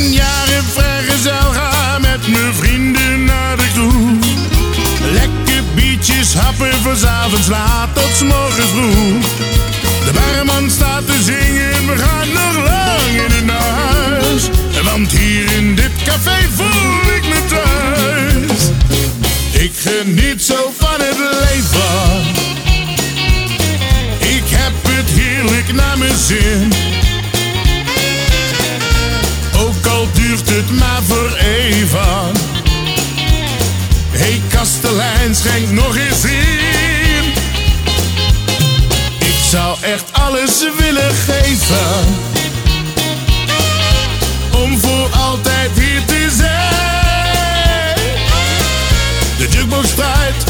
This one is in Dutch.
ben jaren vrijgezel, ga met mijn vrienden naar de kroeg. Lekker biertjes happen avonds laat tot morgens vroeg. De barman staat te zingen, we gaan nog lang langer het huis. Want hier in dit café voel ik me thuis. Ik geniet zo van het leven. Ik heb het heerlijk naar mijn zin. Hey kastelein, schenk nog eens in. Ik zou echt alles willen geven. Om voor altijd hier te zijn. De jukebox draait